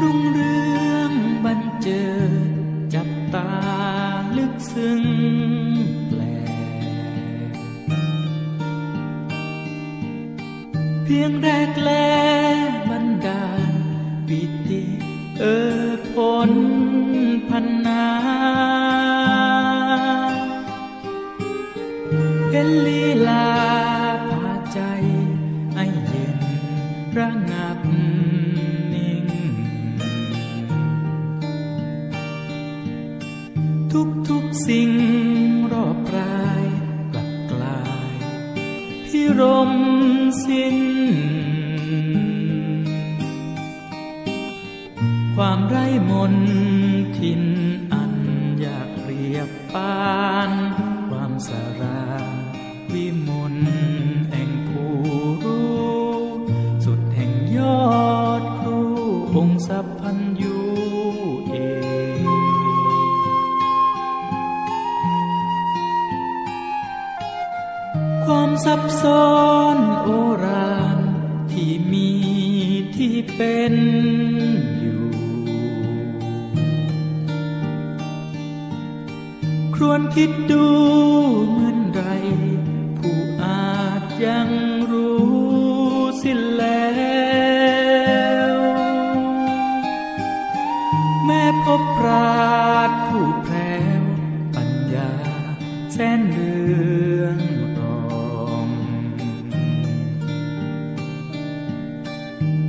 รุ่งเรืองบันเจิดจับตาลึกซึ้งแปลเพียงแรกแลบันดาลปิติเออผลพันนาเห็นลีลาพาใจ สิ่งรอบกายกลับกลายพิรมสิ้น ความไร้มนทินอันอยากเรียบปาน ความสาราวิมลแห่งผู้รู้ สุดแห่งยอดครูองค์สัพพัญยู ความซับซ้อนโอรานที่มีที่เป็นอยู่ ครวนคิดดูเหมือนไร ผู้อาจยังรู้สิ้นแล้ว แม่พบปราดผู้แพรวปัญญาแสนเรือ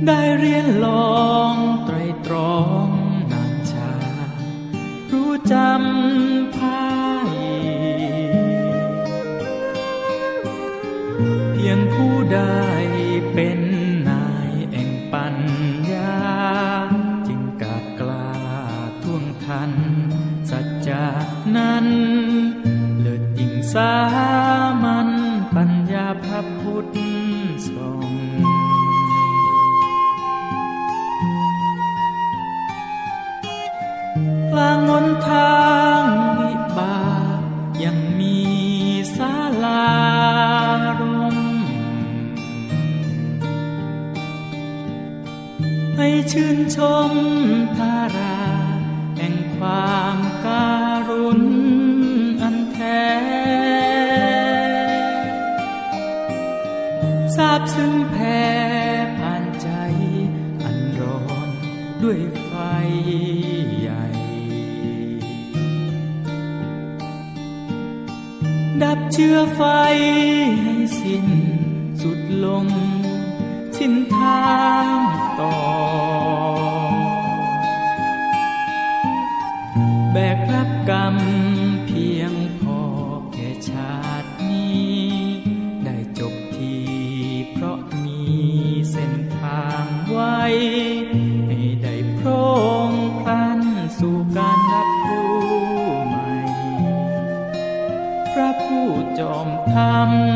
ได้เรียนลองไตรตรองนานชา รู้จำพายเพียงผู้ได้เป็นนายแห่งปัญญา จึงกาดกล้าท่วงทัน สัจจานั้นเลิศยิ่งสามัญปัญญาพระพุทธทรง ให้ชื่นชมทาราแห่งความการุณอันแท้ทราบซึ้งแผ่ผ่านใจอันร้อนด้วยไฟใหญ่ ดับเชื้อไฟให้ส พ